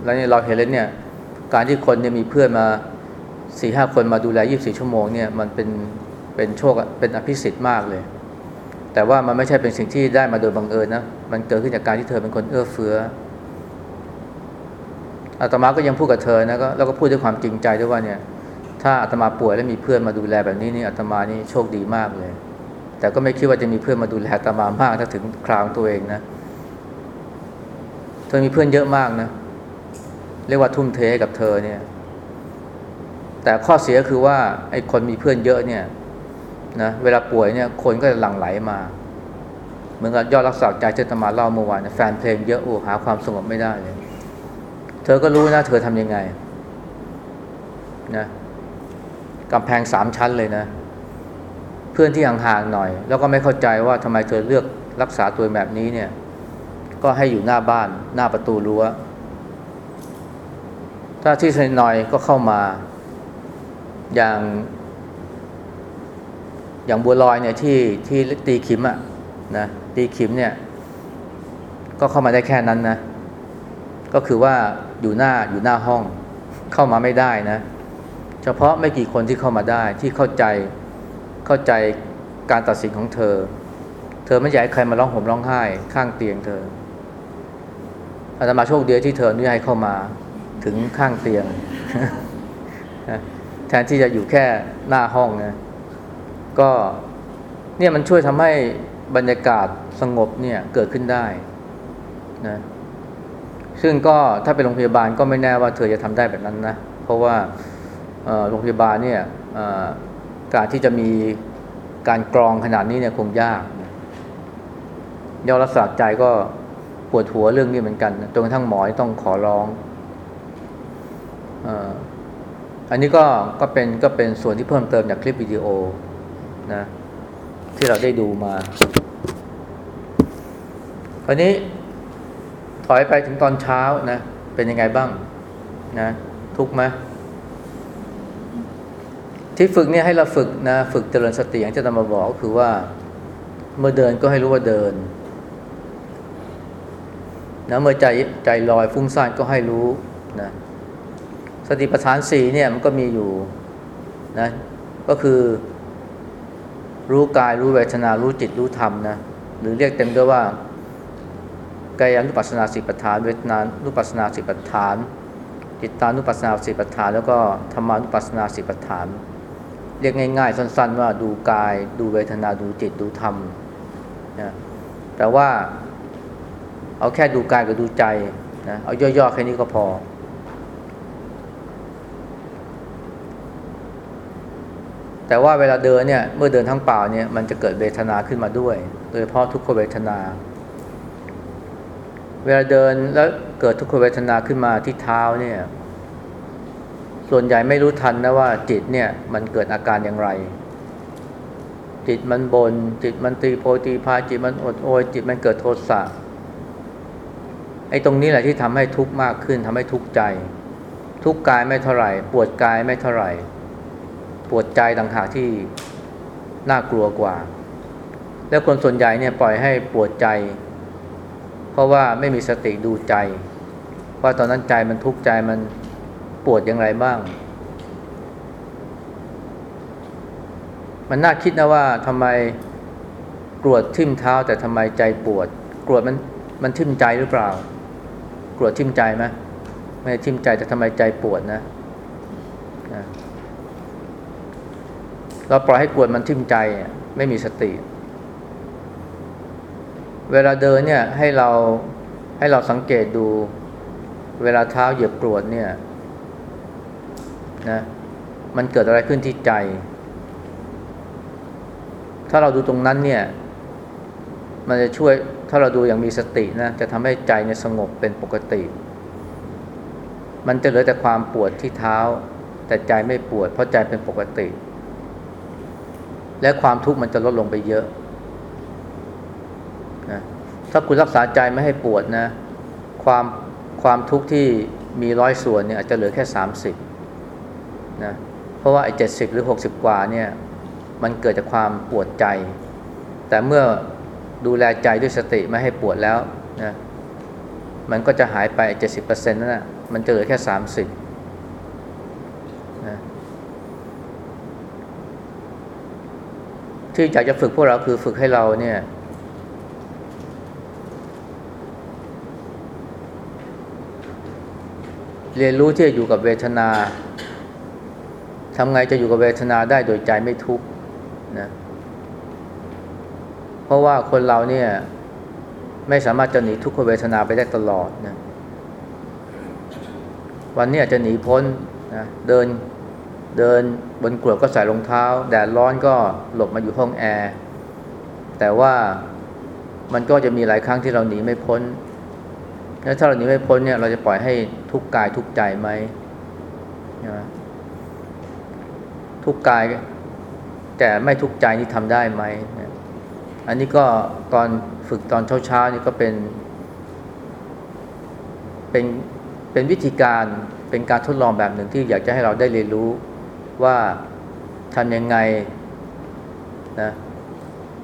แล้วเนี่ยเราเห็นเลยเนี่ย การที่คนเนี่ยมีเพื่อนมาสี่ห้าคนมาดูแลยี่บสี่ชั่วโมงเนี่ย มันเป็น เป็นโชคเป็นอภิสิทธิ์มากเลย แต่ว่ามันไม่ใช่เป็นสิ่งที่ได้มาโดยบังเอิญนะมันเกิดขึ้นจากการที่เธอเป็นคนเอื้อเฟื้ออาตมาก็ยังพูดกับเธอนะก็แล้วก็พูดด้วยความจริงใจด้วยว่าเนี่ย ถ้าอาตมาป่วยแล้วมีเพื่อนมาดูแลแบบนี้นี่อาตมานี่โชคดีมากเลย แต่ก็ไม่คิดว่าจะมีเพื่อนมาดูแลอาตมามากถ้าถึงคราวตัวเองนะเธอมีเพื่อนเยอะมากนะเรียกว่าทุ่มเทให้กับเธอเนี่ย แต่ข้อเสียคือว่าไอ้คนมีเพื่อนเยอะเนี่ย นะเวลาป่วยเนี่ยคนก็จะหลั่งไหลมาเหมือนกับยอดรักษาใจเจตมาเล่าเมื่อวานแฟนเพลงเยอะโอ้หาความสงบไม่ได้เลยเธอก็รู้นะเธอทำยังไงนะกำแพงสามชั้นเลยนะ เพื่อนที่ห่างๆหน่อย แล้วก็ไม่เข้าใจว่าทำไมเธอเลือกรักษาตัวแบบนี้เนี่ย ก็ให้อยู่หน้าบ้านหน้าประตูรั้ว ถ้าที่สนิทหน่อยก็เข้ามา อย่าง อย่างบัวลอยเนี่ยที่ที่ตีขิมอะนะตีขิมเนี่ย ก็เข้ามาได้แค่นั้นนะ ก็คือว่าอยู่หน้าอยู่หน้าห้อง เข้ามาไม่ได้นะ เฉพาะไม่กี่คนที่เข้ามาได้ที่เข้าใจเข้าใจการตัดสินของเธอ เธอไม่อยากให้ใครมาร้องห่มร้องไห้ ข้างเตียงเธออาตมาโชคดีที่เธออนุญาตเข้ามาถึงข้างเตียงแทนที่จะอยู่แค่หน้าห้องนะ ก็เนี่ยมันช่วยทำให้บรรยากาศสงบเนี่ยเกิดขึ้นได้นะซึ่งก็ถ้าเป็นโรงพยาบาลก็ไม่แน่ว่าเธอจะทำได้แบบนั้นนะเพราะว่าโรงพยาบาลเนี่ยการที่จะมีการกรองขนาดนี้เนี่ยคงยากยอรักษาใจก็ปวดหัวเรื่องนี้เหมือนกันจนกระทั่งหมอต้องขอร้องอออันนี้ก็ก็เป็นก็เป็นส่วนที่เพิ่มเติมจากคลิปวิดีโอ นะ ที่เราได้ดูมาคราวนี้ถอยไปถึงตอนเช้านะ เป็นยังไงบ้างนะ ทุกไหมที่ฝึกเนี่ยให้เราฝึกนะฝึกเจริญสติอย่างที่อาจารมาบอกก็คือว่า เมื่อเดินก็ให้รู้ว่าเดินนะเมื่อใจใจลอยฟุ้งซ่านก็ให้รู้นะสติปัฏฐานสี่เนี่ยมันก็มีอยู่นะก็คือ รู้กายรู้เวทนารู้จิตรู้ธรรมนะหรือเรียกเต็มด้วยว่ากายานุปัสสนาสิปัฏฐาน เวทนานุปัสสนาสิปัฏฐาน จิตานุปัสสนาสิปัฏฐาน แล้วก็ธรรมานุปัสสนาสิปัฏฐาน เรียกง่ายๆ สั้นๆ ว่าดูกาย ดูเวทนาดูจิตดูธรรมนะแต่ว่าเอาแค่ดูกายกับดูใจนะเอาย่อๆแค่นี้ก็พอ แต่ว่าเวลาเดินเนี่ยเมื่อเดินทั้งเปล่าเนี่ยมันจะเกิดเวทนาขึ้นมาด้วย โดยเฉพาะทุกขเวทนา เวลาเดินแล้วเกิดทุกขเวทนาขึ้นมาที่เท้าเนี่ยส่วนใหญ่ไม่รู้ทันนะว่าจิตเนี่ยมันเกิดอาการอย่างไร จิตมันบนจิตมันตีโพตีพายจิตมันอดโอยจิตมันเกิดโทสะไอ้ตรงนี้แหละที่ทำให้ทุกข์มากขึ้นทำให้ทุกข์ใจ ทุกข์กายไม่เท่าไหร่ ปวดกายไม่เท่าไหร่ ปวดใจต่างหากที่น่ากลัวกว่า แล้วคนส่วนใหญ่เนี่ยปล่อยให้ปวดใจ เพราะว่าไม่มีสติดูใจ ว่าตอนนั้นใจมันทุกข์ใจมันปวดอย่างไรบ้าง มันน่าคิดนะว่าทำไมกรวดทิ่มเท้าแต่ทำไมใจปวด กรวดมันมันทิ่มใจหรือเปล่า กรวดทิ่มใจไหมไม่ทิ่มใจแต่ทำไมใจปวดนะ เราปล่อยให้กวดมันทิ่มใจไม่มีสติ เวลาเดินเนี่ยให้เราให้เราสังเกตดู เวลาเท้าเหยียบกรวดเนี่ยนะมันเกิดอะไรขึ้นที่ใจ ถ้าเราดูตรงนั้นเนี่ย มันจะช่วยถ้าเราดูอย่างมีสตินะจะทำให้ใจเนี่ยสงบเป็นปกติ มันจะเหลือแต่ความปวดที่เท้า แต่ใจไม่ปวด เพราะใจเป็นปกติ และความทุกข์มันจะลดลงไปเยอะนะถ้าคุณรักษาใจไม่ให้ปวดนะ ความความทุกข์ที่มีร้อยส่วนเนี่ยอาจจะเหลือแค่สามสิบนะเพราะว่าไอ้เจ็ดสิบหรือหกสิบกว่าเนี่ยมันเกิดจากความปวดใจ แต่เมื่อดูแลใจด้วยสติไม่ให้ปวดแล้วนะมันก็จะหายไปเจ็ดสิบเปอร์เซ็นต์นั่นแหะมันจะเหลือแค่สามสิบนะ ที่อยากจะฝึกพวกเราคือฝึกให้เราเนี่ย เรียนรู้ที่จะอยู่กับเวทนาทำไงจะอยู่กับเวทนาได้โดยใจไม่ทุกข์นะเพราะว่าคนเราเนี่ย ไม่สามารถจะหนีทุกขเวทนาไปได้ตลอดนะวันนี้อาจจะหนีพ้นนะเดิน เดินบนกรวดก็ใส่รองเท้า แดดร้อนก็หลบมาอยู่ห้องแอร์แต่ว่ามันก็จะมีหลายครั้งที่เราหนีไม่พ้นแล้วถ้าเราหนีไม่พ้นเนี่ยเราจะปล่อยให้ทุกกายทุกใจไหมนะทุกกายแต่ไม่ทุกใจนี่ทำได้ไหมนะอันนี้ก็ตอนฝึกตอนเช้าๆนี่ก็เป็น เป็นเป็นวิธีการเป็นการทดลองแบบหนึ่งที่อยากจะให้เราได้เรียนรู้ ว่าทำยังไงนะ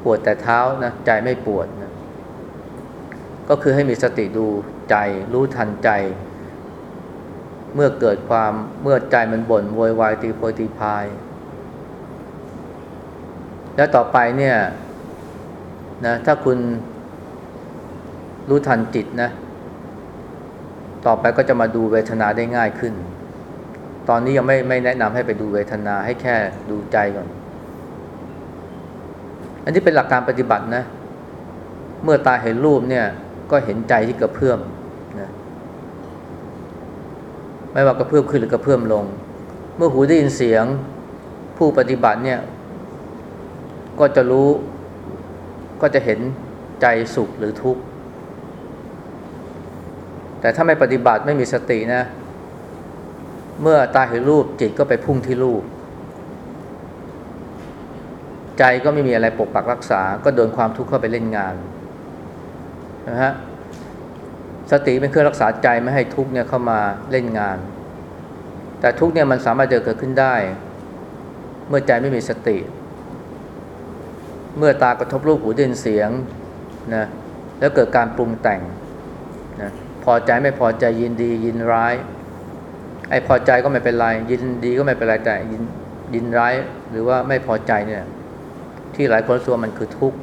ปวดแต่เท้านะใจไม่ปวดนะก็คือให้มีสติดูใจ รู้ทันใจ เมื่อเกิดความเมื่อใจมันบ่นโวยวายตีโพยตีพาย แล้วต่อไปเนี่ยนะถ้าคุณรู้ทันจิตนะ ต่อไปก็จะมาดูเวทนาได้ง่ายขึ้น ตอนนี้ยังไม่ไม่แนะนำให้ไปดูเวทนาให้แค่ดูใจก่อน อันนี้เป็นหลักการปฏิบัตินะ เมื่อตาเห็นรูปเนี่ย ก็เห็นใจที่กระเพื่อมนะไม่ว่ากระเพื่อมขึ้นหรือกระเพื่อมลง เมื่อหูได้ยินเสียงผู้ปฏิบัติเนี่ย ก็จะรู้ ก็จะเห็นใจสุขหรือทุกข์แต่ถ้าไม่ปฏิบัติไม่มีสตินะเเมื่อตาเห็นรูปจิตก็ไปพุ่งที่รูป ใจก็ไม่มีอะไรปกปักรักษา ก็โดนความทุกข์เข้าไปเล่นงานนะฮะสติเป็นเครื่องรักษาใจไม่ให้ทุกข์เนี่ยเข้ามาเล่นงาน แต่ทุกข์เนี่ยมันสามารถจะเกิดขึ้นได้ เมื่อใจไม่มีสติ เมื่อตากระทบรูปหูได้ยินเสียงนะแล้วเกิดการปรุงแต่งนะพอใจไม่พอใจยินดียินร้าย ไอ้พอใจก็ไม่เป็นไร ยินดีก็ไม่เป็นไรแต่ยินยินร้ายหรือว่าไม่พอใจเนี่ย ที่หลายคนส่วนมันคือทุกข์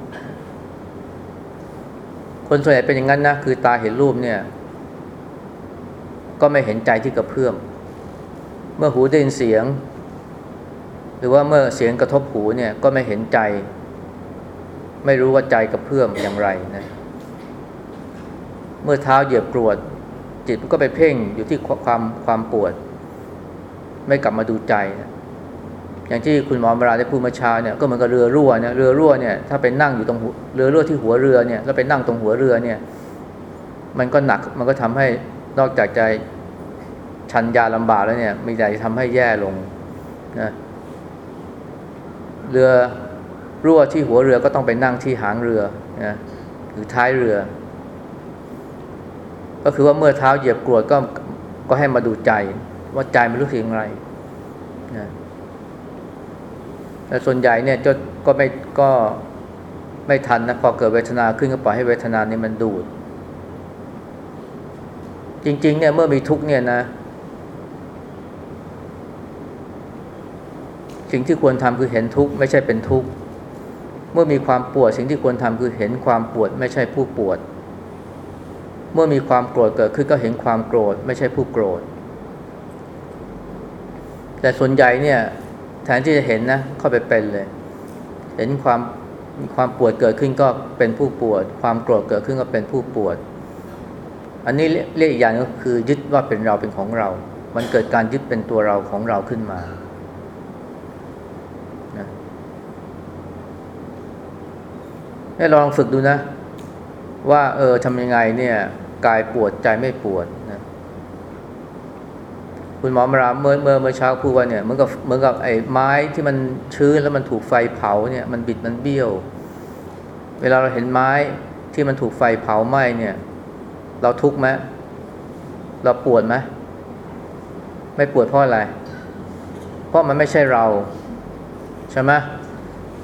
คนส่วนใหญ่เป็นอย่างนั้นนะคือตาเห็นรูปเนี่ย ก็ไม่เห็นใจที่กระเพื่อมเมื่อหูได้ยินเสียง หรือว่าเมื่อเสียงกระทบหูเนี่ยก็ไม่เห็นใจ ไม่รู้ว่าใจกระเพื่อมอย่างไรนะเมื่อเท้าเหยียบกรวด จิตมันก็ไปเพ่งอยู่ที่ความความปวด ไม่กลับมาดูใจนะอย่างที่คุณหมอมราได้พูดมื่อเช้าเนี่ยก็เหมือนกับเรือรั่วเนี่ยเรือรั่วเนี่ยถ้าไปนั่งอยู่ตรงเรือรั่วที่หัวเรือเนี่ยแล้วไปนั่งตรงหัวเรือเนี่ย มันก็หนักมันก็ทำให้นอกจากใจชันยาลำบากแล้วเนี่ยมีใจทำให้แย่ลงนะเรือรั่วที่หัวเรือก็ต้องไปนั่งที่หางเรือนะหรือท้ายเรือ ก็คือว่าเมื่อเท้าเหยียบกรวดก็ก็ให้มาดูใจ ว่าใจมันรู้สึกอย่างไรนะแต่ส่วนใหญ่เนี่ยจะก็ไม่ก็ไม่ทันนะพอเกิดเวทนาขึ้นก็ปล่อยให้เวทนานี่มันดูด จริง ๆ เนี่ยเมื่อมีทุกเนี่ยนะสิ่งที่ควรทำคือเห็นทุกข์ไม่ใช่เป็นทุกข์ เมื่อมีความปวดสิ่งที่ควรทำคือเห็นความปวดไม่ใช่ผู้ปวด เมื่อมีความโกรธเกิดขึ้นก็เห็นความโกรธไม่ใช่ผู้โกรธ แต่ส่วนใหญ่เนี่ยแทนที่จะเห็นนะเข้าไปเป็นเลย เห็นความมีความปวดเกิดขึ้นก็เป็นผู้ปวด ความโกรธเกิดขึ้นก็เป็นผู้ปวด อันนี้เรียกอีกอย่างก็คือยึดว่าเป็นเราเป็นของเรา มันเกิดการยึดเป็นตัวเราของเราขึ้นมาให้ลองฝึกดูนะ ว่า เออทำยังไงเนี่ยกายปวดใจไม่ปวดนะคุณหมอมาราเมื่อเมื่อเมื่อเช้าพูดว่าเนี่ยเหมือนกับเหมือนกับไอ้ไม้ที่มันชื้นแล้วมันถูกไฟเผาเนี่ย มันบิดมันเบี้ยว เวลาเราเห็นไม้ที่มันถูกไฟเผาไหม้เนี่ย เราทุกข์ไหมเราปวดไหมไม่ปวดเพราะอะไร เพราะมันไม่ใช่เราใช่ไหม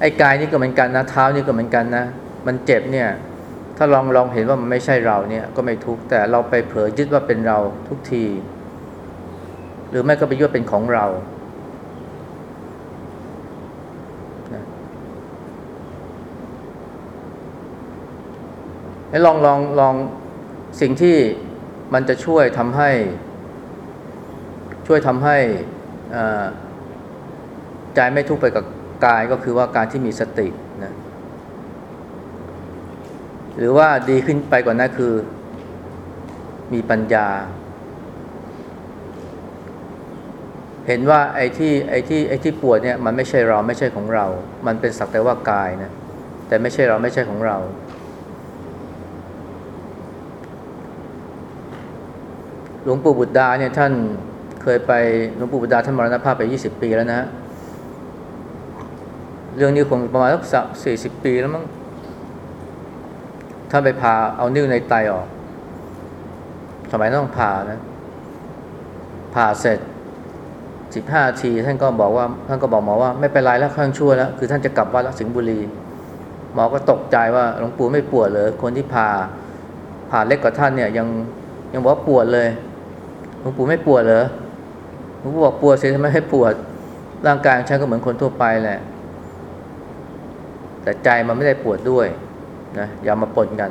ไอ้กายนี่ก็เหมือนกันนะเท้านี่ก็เหมือนกันนะ มันเจ็บเนี่ย ถ้าลองลองเห็นว่ามันไม่ใช่เราเนี่ยก็ไม่ทุกข์แต่เราไปเผลอยึดว่าเป็นเราทุกที หรือไม่ก็ไปยึดว่าเป็นของเรานะให้ลองลองลองสิ่งที่มันจะช่วยทำให้ ช่วยทำให้ใจไม่ทุกข์ไปกับกายก็คือว่าการที่มีสติ หรือว่าดีขึ้นไปกว่านั้นคือ มีปัญญา เห็นว่าไอ้ที่ไอ้ที่ไอ้ที่ปวดเนี่ยมันไม่ใช่เราไม่ใช่ของเรา มันเป็นสักแต่ว่ากายนะแต่ไม่ใช่เราไม่ใช่ของเรา หลวงปู่บุตรดาเนี่ยท่านเคยไปหลวงปู่บุตรดาท่านมรณภาพไปยี่สิบปีแล้วนะฮะเรื่องนี้คงประมาณสักสี่สิบปีแล้วมั้ง ท่านไปผ่าเอานิ้วในไตออก สมัยต้องผ่านะ ผ่าเสร็จสิบห้าทีท่านก็บอกว่าท่านก็บอกหมอว่าไม่เป็นไรแล้วข้างชั่วแล้ว คือท่านจะกลับวัดแล้วสิงห์บุรี หมอก็ตกใจว่าหลวงปู่ไม่ปวดเลยคนที่ผ่าผ่าเล็กกว่าท่านเนี่ยยังยังบอกว่าปวดเลยหลวงปู่ไม่ปวดเหรอหลวงปู่บอกปวดสิทำไมให้ปวดร่างกายฉันก็เหมือนคนทั่วไปแหละ แต่ใจมันไม่ได้ปวดด้วย นะอย่ามาปนกัน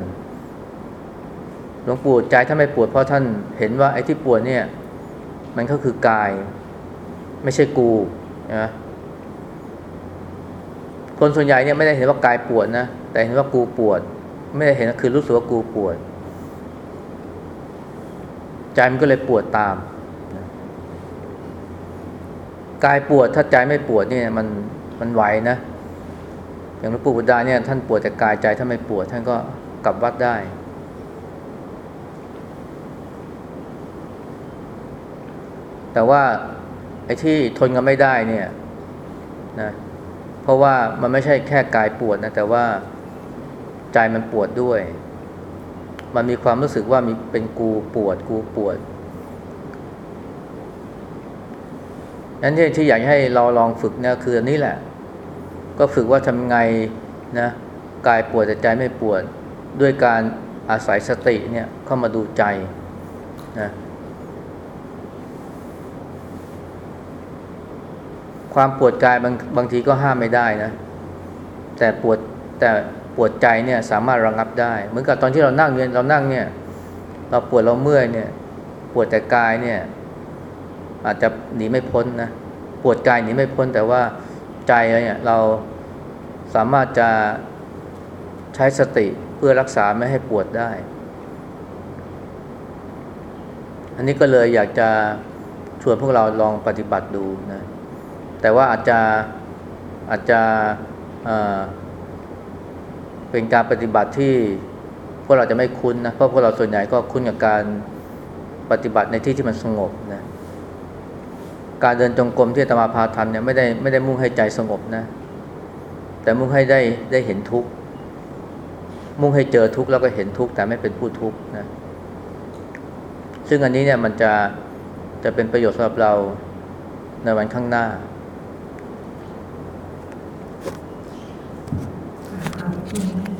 หลวงปู่ใจท่านไม่ปวดเพราะท่านเห็นว่าไอ้ที่ปวดเนี่ย มันก็คือกาย ไม่ใช่กูนะคนส่วนใหญ่เนี่ยไม่ได้เห็นว่ากายปวดนะแต่เห็นว่ากูปวด ไม่ได้เห็นคือรู้สึกว่ากูปวด ใจมันก็เลยปวดตามกายปวดถ้าใจไม่ปวดเนี่ยมันมันไหวนะ อย่างหลวงปู่บุตรดาเนี่ยท่านปวดแต่กายใจถ้าไม่ปวดท่านก็กลับวัดได้แต่ว่าไอ้ที่ทนกันไม่ได้เนี่ยนะเพราะว่ามันไม่ใช่แค่กายปวดนะแต่ว่าใจมันปวดด้วย มันมีความรู้สึกว่ามีเป็นกูปวดกูปวดนั้นที่ที่อยากให้เราลองฝึกเนี่ยคืออันนี้แหละ ก็ฝึกว่าทำไงนะกายปวดแต่ใจไม่ปวด ด้วยการอาศัยสติเนี่ยเข้ามาดูใจนะความปวดกายบางบางทีก็ห้ามไม่ได้นะ แต่ปวดแต่ปวดใจเนี่ยสามารถระงับได้ เหมือนกับตอนที่เรานั่งเนี่ยเรานั่งเนี่ยเราปวดเราเมื่อยเนี่ย ปวดแต่กายเนี่ย อาจจะหนีไม่พ้นนะปวดกายหนีไม่พ้นแต่ว่า ใจเนี่ยเราสามารถจะใช้สติเพื่อรักษาไม่ให้ปวดได้ อันนี้ก็เลยอยากจะชวนพวกเราลองปฏิบัติดูนะ แต่ว่าอาจจะอาจจะเป็นการปฏิบัติที่พวกเราจะไม่คุ้นนะ เพราะพวกเราส่วนใหญ่ก็คุ้นกับการปฏิบัติในที่ที่มันสงบนะ การเดินจงกรมที่ตมาพาทำเนี่ยไม่ได้ไม่ได้มุ่งให้ใจสงบนะ แต่มุ่งให้ได้ได้เห็นทุกมุ่งให้เจอทุกแล้วก็เห็นทุกแต่ไม่เป็นผู้ทุกนะซึ่งอันนี้เนี่ยมันจะจะเป็นประโยชน์สำหรับเราในวันข้างหน้าคุณ